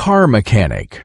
car mechanic.